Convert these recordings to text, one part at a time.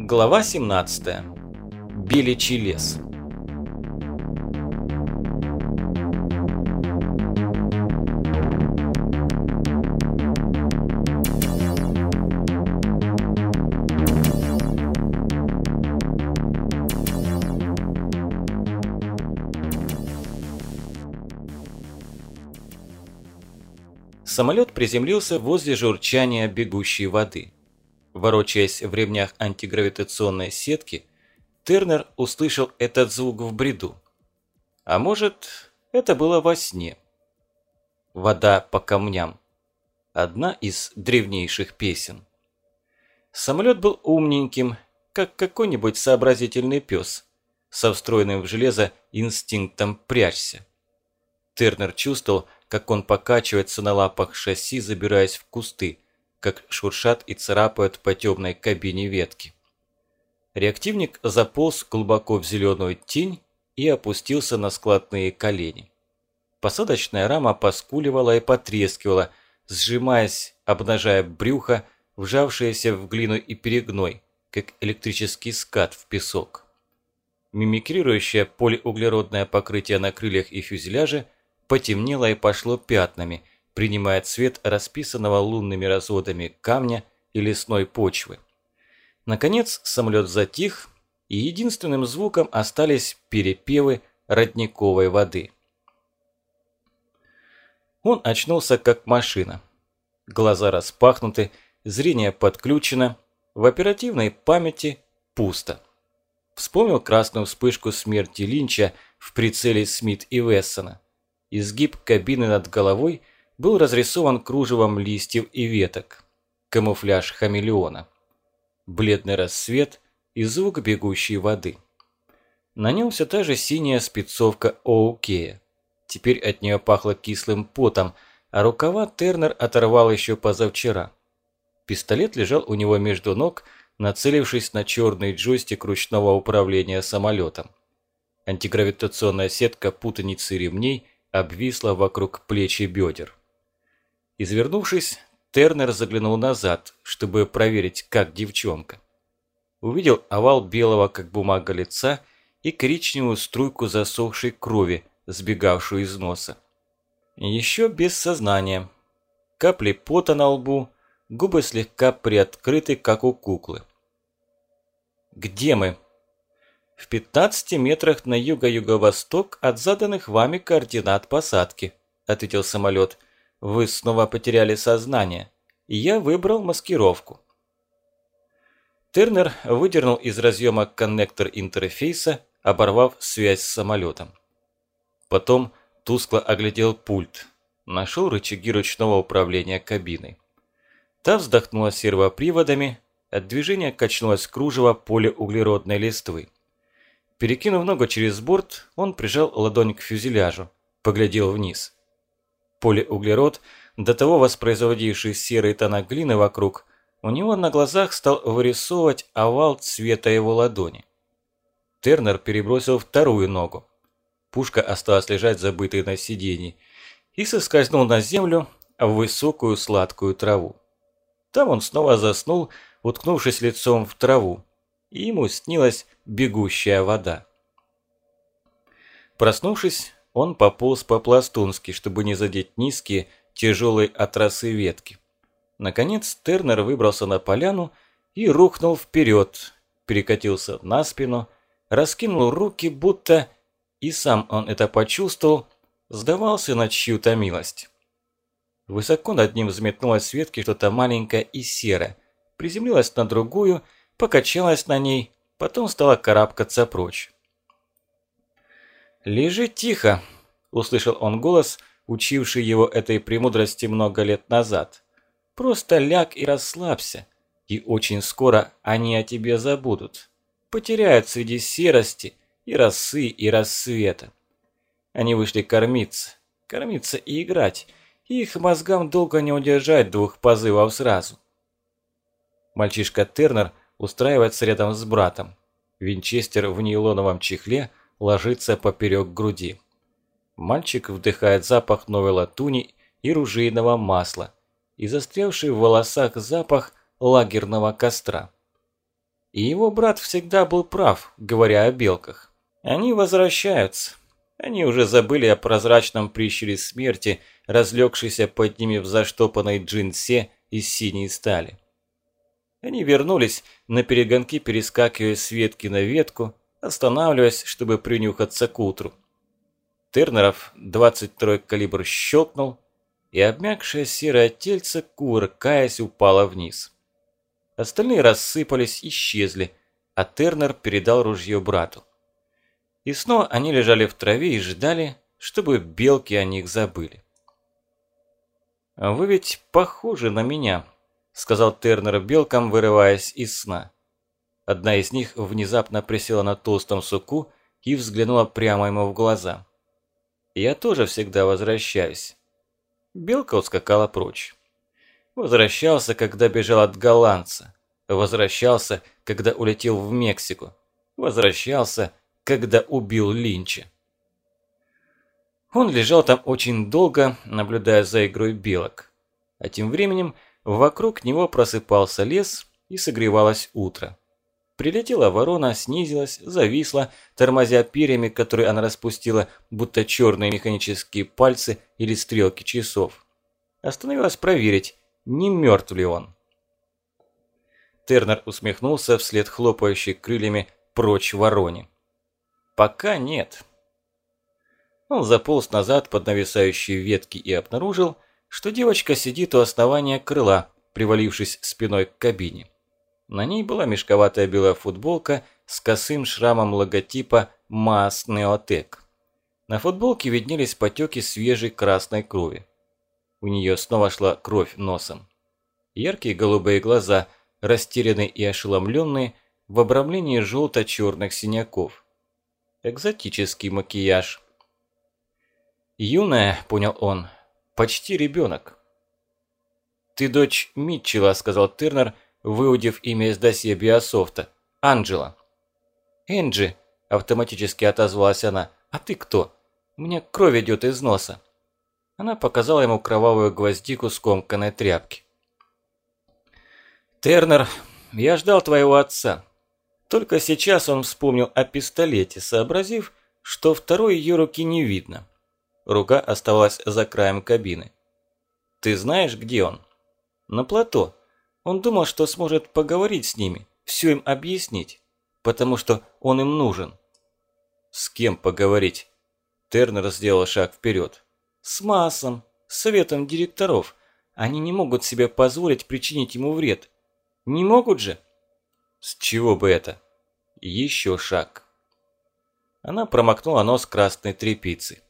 Глава 17. Беличий лес. Самолет приземлился возле журчания бегущей воды. Ворочаясь в ремнях антигравитационной сетки, Тернер услышал этот звук в бреду. А может, это было во сне. Вода по камням. Одна из древнейших песен. Самолет был умненьким, как какой-нибудь сообразительный пес, со встроенным в железо инстинктом «прячься». Тернер чувствовал, как он покачивается на лапах шасси, забираясь в кусты, как шуршат и царапают по темной кабине ветки. Реактивник заполз глубоко в зеленую тень и опустился на складные колени. Посадочная рама поскуливала и потрескивала, сжимаясь, обнажая брюхо, вжавшееся в глину и перегной, как электрический скат в песок. Мимикрирующее полиуглеродное покрытие на крыльях и фюзеляже потемнело и пошло пятнами – принимая цвет расписанного лунными разводами камня и лесной почвы. Наконец самолет затих, и единственным звуком остались перепевы родниковой воды. Он очнулся как машина. Глаза распахнуты, зрение подключено, в оперативной памяти пусто. Вспомнил красную вспышку смерти Линча в прицеле Смит и Вессона. Изгиб кабины над головой – был разрисован кружевом листьев и веток. Камуфляж хамелеона. Бледный рассвет и звук бегущей воды. На нем все та же синяя спецовка Оукея. Теперь от нее пахло кислым потом, а рукава Тернер оторвал еще позавчера. Пистолет лежал у него между ног, нацелившись на черный джойстик ручного управления самолетом. Антигравитационная сетка путаницы ремней обвисла вокруг плеч и бедер. Извернувшись, Тернер заглянул назад, чтобы проверить, как девчонка. Увидел овал белого, как бумага лица, и коричневую струйку засохшей крови, сбегавшую из носа. Еще без сознания. Капли пота на лбу, губы слегка приоткрыты, как у куклы. «Где мы?» «В 15 метрах на юго-юго-восток от заданных вами координат посадки», – ответил самолет – вы снова потеряли сознание, и я выбрал маскировку. Тернер выдернул из разъема коннектор интерфейса, оборвав связь с самолетом. Потом тускло оглядел пульт, нашел рычаги ручного управления кабиной. Та вздохнула сервоприводами, от движения качнулось кружево поля углеродной листвы. Перекинув ногу через борт, он прижал ладонь к фюзеляжу, поглядел вниз – Полиуглерод, до того воспроизводивший серые тона глины вокруг, у него на глазах стал вырисовывать овал цвета его ладони. Тернер перебросил вторую ногу. Пушка осталась лежать забытой на сиденье и соскользнул на землю в высокую сладкую траву. Там он снова заснул, уткнувшись лицом в траву, и ему снилась бегущая вода. Проснувшись, он пополз по-пластунски, чтобы не задеть низкие, тяжелые от росы ветки. Наконец Тернер выбрался на поляну и рухнул вперед, перекатился на спину, раскинул руки, будто, и сам он это почувствовал, сдавался на чью-то милость. Высоко над ним взметнулось с ветки что-то маленькое и серое, приземлилось на другую, покачалось на ней, потом стало карабкаться прочь. «Лежи тихо», – услышал он голос, учивший его этой премудрости много лет назад. «Просто ляг и расслабься, и очень скоро они о тебе забудут. Потеряют среди серости и росы, и рассвета. Они вышли кормиться, кормиться и играть, и их мозгам долго не удержать двух позывов сразу». Мальчишка Тернер устраивается рядом с братом. Винчестер в нейлоновом чехле – ложится поперек груди. Мальчик вдыхает запах новой латуни и ружейного масла и застрявший в волосах запах лагерного костра. И его брат всегда был прав, говоря о белках. Они возвращаются. Они уже забыли о прозрачном прищуре смерти, разлегшейся под ними в заштопанной джинсе из синей стали. Они вернулись, на перегонки перескакивая с ветки на ветку, останавливаясь, чтобы принюхаться к утру. Тернеров 22-й калибр щелкнул, и обмякшее серое тельце, кувыркаясь, упало вниз. Остальные рассыпались, исчезли, а Тернер передал ружье брату. И снова они лежали в траве и ждали, чтобы белки о них забыли. «Вы ведь похожи на меня», – сказал Тернер белкам, вырываясь из сна. Одна из них внезапно присела на толстом суку и взглянула прямо ему в глаза. «Я тоже всегда возвращаюсь». Белка ускакала прочь. Возвращался, когда бежал от голландца. Возвращался, когда улетел в Мексику. Возвращался, когда убил Линча. Он лежал там очень долго, наблюдая за игрой белок. А тем временем вокруг него просыпался лес и согревалось утро. Прилетела ворона, снизилась, зависла, тормозя перьями, которые она распустила, будто черные механические пальцы или стрелки часов. Остановилась проверить, не мертв ли он. Тернер усмехнулся вслед хлопающей крыльями прочь вороне. Пока нет. Он заполз назад под нависающие ветки и обнаружил, что девочка сидит у основания крыла, привалившись спиной к кабине. На ней была мешковатая белая футболка с косым шрамом логотипа МАС Неотек. На футболке виднелись потеки свежей красной крови. У нее снова шла кровь носом. Яркие голубые глаза, растерянные и ошеломленные, в обрамлении желто-черных синяков экзотический макияж. «Юная», – понял он, – «почти ребенок». «Ты дочь Митчелла», – сказал Тернер, выудив имя из досье Биософта. «Анджела». «Энджи», – автоматически отозвалась она, – «а ты кто? У меня кровь идет из носа». Она показала ему кровавую гвоздику скомканной тряпки. «Тернер, я ждал твоего отца. Только сейчас он вспомнил о пистолете, сообразив, что второй ее руки не видно. Рука оставалась за краем кабины. «Ты знаешь, где он?» «На плато. Он думал, что сможет поговорить с ними, все им объяснить, потому что он им нужен». «С кем поговорить?» Тернер сделал шаг вперед. «С Массом, с советом директоров. Они не могут себе позволить причинить ему вред. Не могут же?» С чего бы это? Еще шаг. Она промокнула нос красной тряпицы.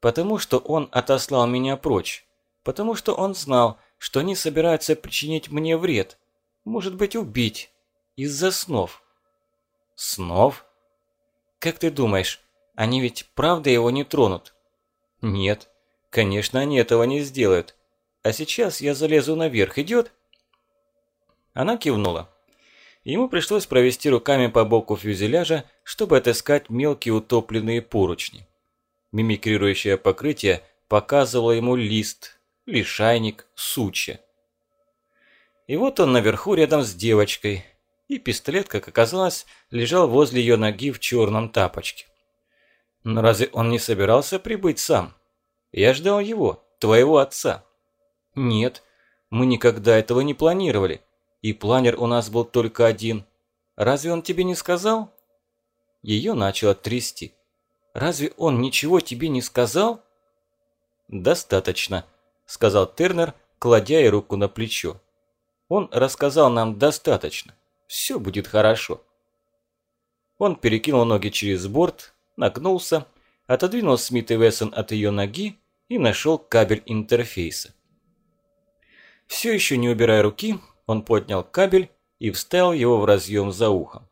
Потому что он отослал меня прочь. Потому что он знал, что они собираются причинить мне вред. Может быть, убить. Из-за снов. Снов? Как ты думаешь, они ведь правда его не тронут? Нет, конечно, они этого не сделают. А сейчас я залезу наверх, идет? Она кивнула. Ему пришлось провести руками по боку фюзеляжа, чтобы отыскать мелкие утопленные поручни. Мимикрирующее покрытие показывало ему лист, лишайник, сучья. И вот он наверху рядом с девочкой, и пистолет, как оказалось, лежал возле ее ноги в черном тапочке. Но разве он не собирался прибыть сам? Я ждал его, твоего отца. Нет, мы никогда этого не планировали. И планер у нас был только один. Разве он тебе не сказал?» Ее начало трясти. «Разве он ничего тебе не сказал?» «Достаточно», – сказал Тернер, кладя ей руку на плечо. «Он рассказал нам достаточно. Все будет хорошо». Он перекинул ноги через борт, нагнулся, отодвинул Смит и Вессон от ее ноги и нашел кабель интерфейса. Все еще не убирая руки, он поднял кабель и вставил его в разъем за ухом.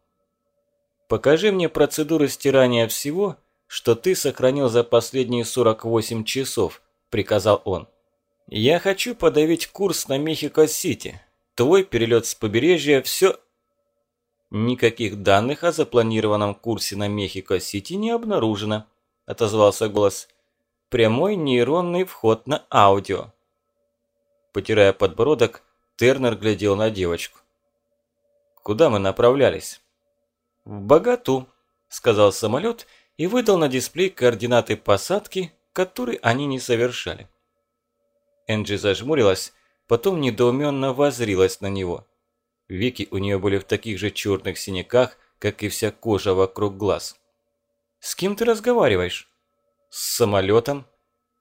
«Покажи мне процедуру стирания всего, что ты сохранил за последние 48 часов», – приказал он. «Я хочу подавить курс на Мехико-Сити. Твой перелет с побережья – все...» «Никаких данных о запланированном курсе на Мехико-Сити не обнаружено», – отозвался голос. «Прямой нейронный вход на аудио». Потирая подбородок, Тернер глядел на девочку. Куда мы направлялись? В Богату, сказал самолет и выдал на дисплей координаты посадки, которые они не совершали. Энджи зажмурилась, потом недоуменно возрилась на него. Веки у нее были в таких же черных синяках, как и вся кожа вокруг глаз. «С кем ты разговариваешь?» «С самолетом.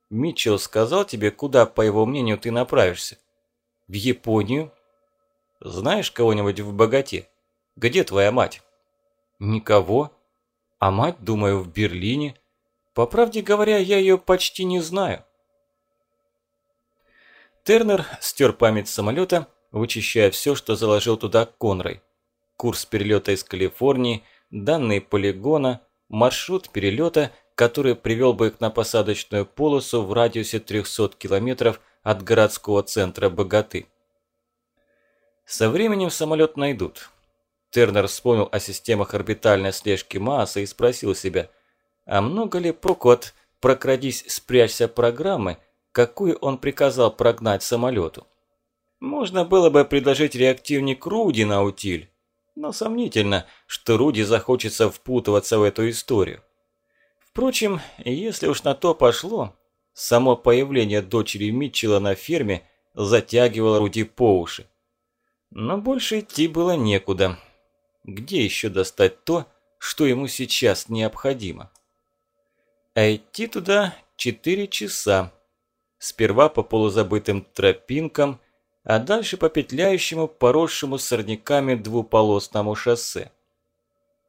Митчелл сказал тебе, куда, по его мнению, ты направишься?» «В Японию?» «Знаешь кого-нибудь в богате? Где твоя мать?» «Никого. А мать, думаю, в Берлине. По правде говоря, я ее почти не знаю». Тернер стер память самолета, вычищая все, что заложил туда Конрой. Курс перелета из Калифорнии, данные полигона, маршрут перелета, который привел бы их на посадочную полосу в радиусе 300 километров от городского центра Богаты. Со временем самолет найдут. Тернер вспомнил о системах орбитальной слежки Мааса и спросил себя, а много ли проку от «прокрадись, спрячься» программы, какую он приказал прогнать самолету. Можно было бы предложить реактивник Руди на утиль, но сомнительно, что Руди захочется впутываться в эту историю. Впрочем, если уж на то пошло, само появление дочери Митчелла на ферме затягивало Руди по уши. Но больше идти было некуда. Где еще достать то, что ему сейчас необходимо? А идти туда четыре часа. Сперва по полузабытым тропинкам, а дальше по петляющему, поросшему сорняками двуполосному шоссе.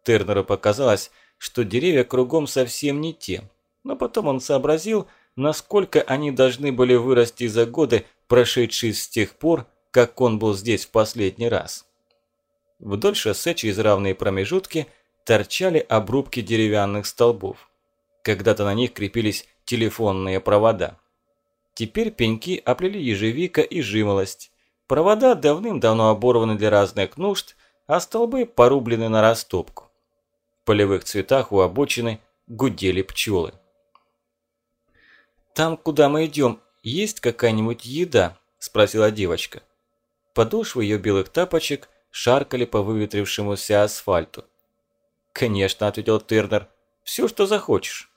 Тернеру показалось, что деревья кругом совсем не те, но потом он сообразил, насколько они должны были вырасти за годы, прошедшие с тех пор, как он был здесь в последний раз. Вдоль шоссе через равные промежутки торчали обрубки деревянных столбов. Когда-то на них крепились телефонные провода. Теперь пеньки оплели ежевика и жимолость. Провода давным-давно оборваны для разных нужд, а столбы порублены на растопку. В полевых цветах у обочины гудели пчелы. «Там, куда мы идем, есть какая-нибудь еда?» – спросила девочка. Подошвы ее белых тапочек шаркали по выветрившемуся асфальту. «Конечно», – ответил Тернер, – «все, что захочешь».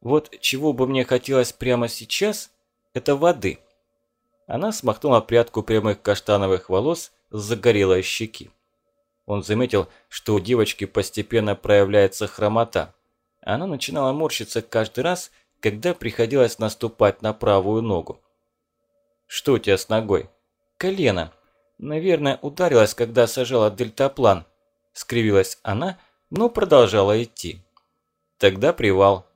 «Вот чего бы мне хотелось прямо сейчас, это воды». Она смахнула прядку прямых каштановых волос с загорелой щеки. Он заметил, что у девочки постепенно проявляется хромота. Она начинала морщиться каждый раз, когда приходилось наступать на правую ногу. «Что у тебя с ногой?» «Колено», Наверное, ударилась, когда сажала дельтаплан. Скривилась она, но продолжала идти. Тогда привал.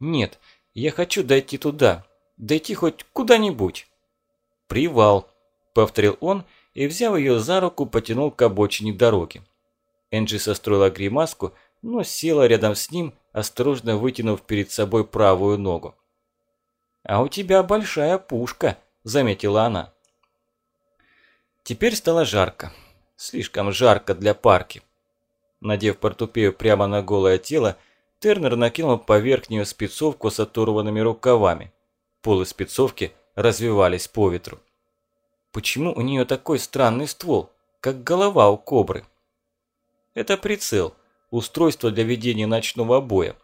Нет, я хочу дойти туда. Дойти хоть куда-нибудь. Привал, повторил он и, взяв ее за руку, потянул к обочине дороги. Энджи состроила гримаску, но села рядом с ним, осторожно вытянув перед собой правую ногу. «А у тебя большая пушка», – заметила она. Теперь стало жарко. Слишком жарко для парки. Надев портупею прямо на голое тело, Тернер накинул поверх нее спецовку с оторванными рукавами. Полы спецовки развивались по ветру. Почему у нее такой странный ствол, как голова у кобры? Это прицел, устройство для ведения ночного боя.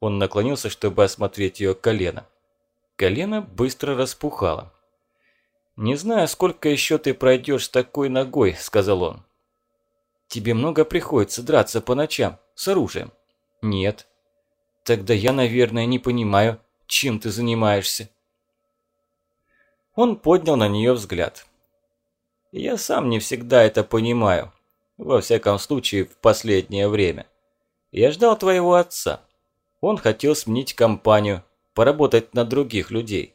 Он наклонился, чтобы осмотреть ее колено. Колено быстро распухало. «Не знаю, сколько еще ты пройдешь с такой ногой», – сказал он. «Тебе много приходится драться по ночам с оружием?» «Нет». «Тогда я, наверное, не понимаю, чем ты занимаешься». Он поднял на нее взгляд. «Я сам не всегда это понимаю. Во всяком случае, в последнее время. Я ждал твоего отца. Он хотел сменить компанию, поработать на других людей.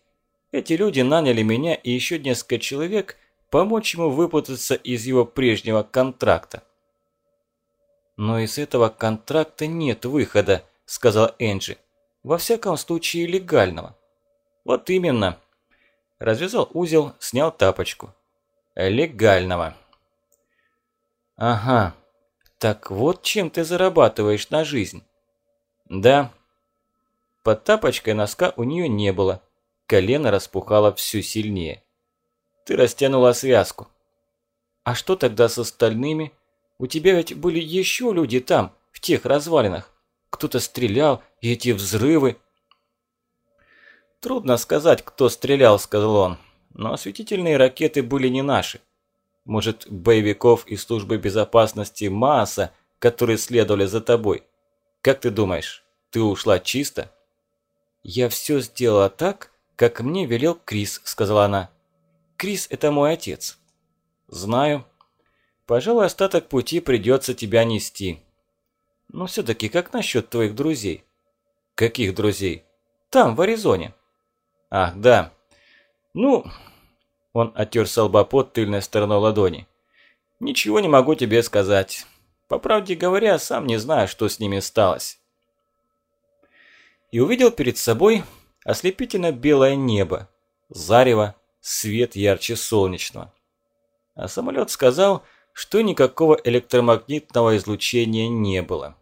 Эти люди наняли меня и еще несколько человек помочь ему выпутаться из его прежнего контракта. «Но из этого контракта нет выхода», – сказал Энджи. «Во всяком случае легального». «Вот именно». Развязал узел, снял тапочку. «Легального». «Ага. Так вот чем ты зарабатываешь на жизнь». «Да». Под тапочкой носка у нее не было, Колено распухало все сильнее. Ты растянула связку. А что тогда с остальными? У тебя ведь были еще люди там, в тех развалинах. Кто-то стрелял, и эти взрывы. Трудно сказать, кто стрелял, сказал он. Но осветительные ракеты были не наши. Может, боевиков из службы безопасности масса, которые следовали за тобой. Как ты думаешь, ты ушла чисто? Я все сделала так, как мне велел Крис, сказала она. Крис – это мой отец. Знаю. Пожалуй, остаток пути придется тебя нести. Но все-таки как насчет твоих друзей? Каких друзей? Там, в Аризоне. Ах, да. Ну, он оттер с тыльной стороной ладони. Ничего не могу тебе сказать. По правде говоря, сам не знаю, что с ними сталось. И увидел перед собой ослепительно белое небо, зарево, свет ярче солнечного. А самолет сказал, что никакого электромагнитного излучения не было.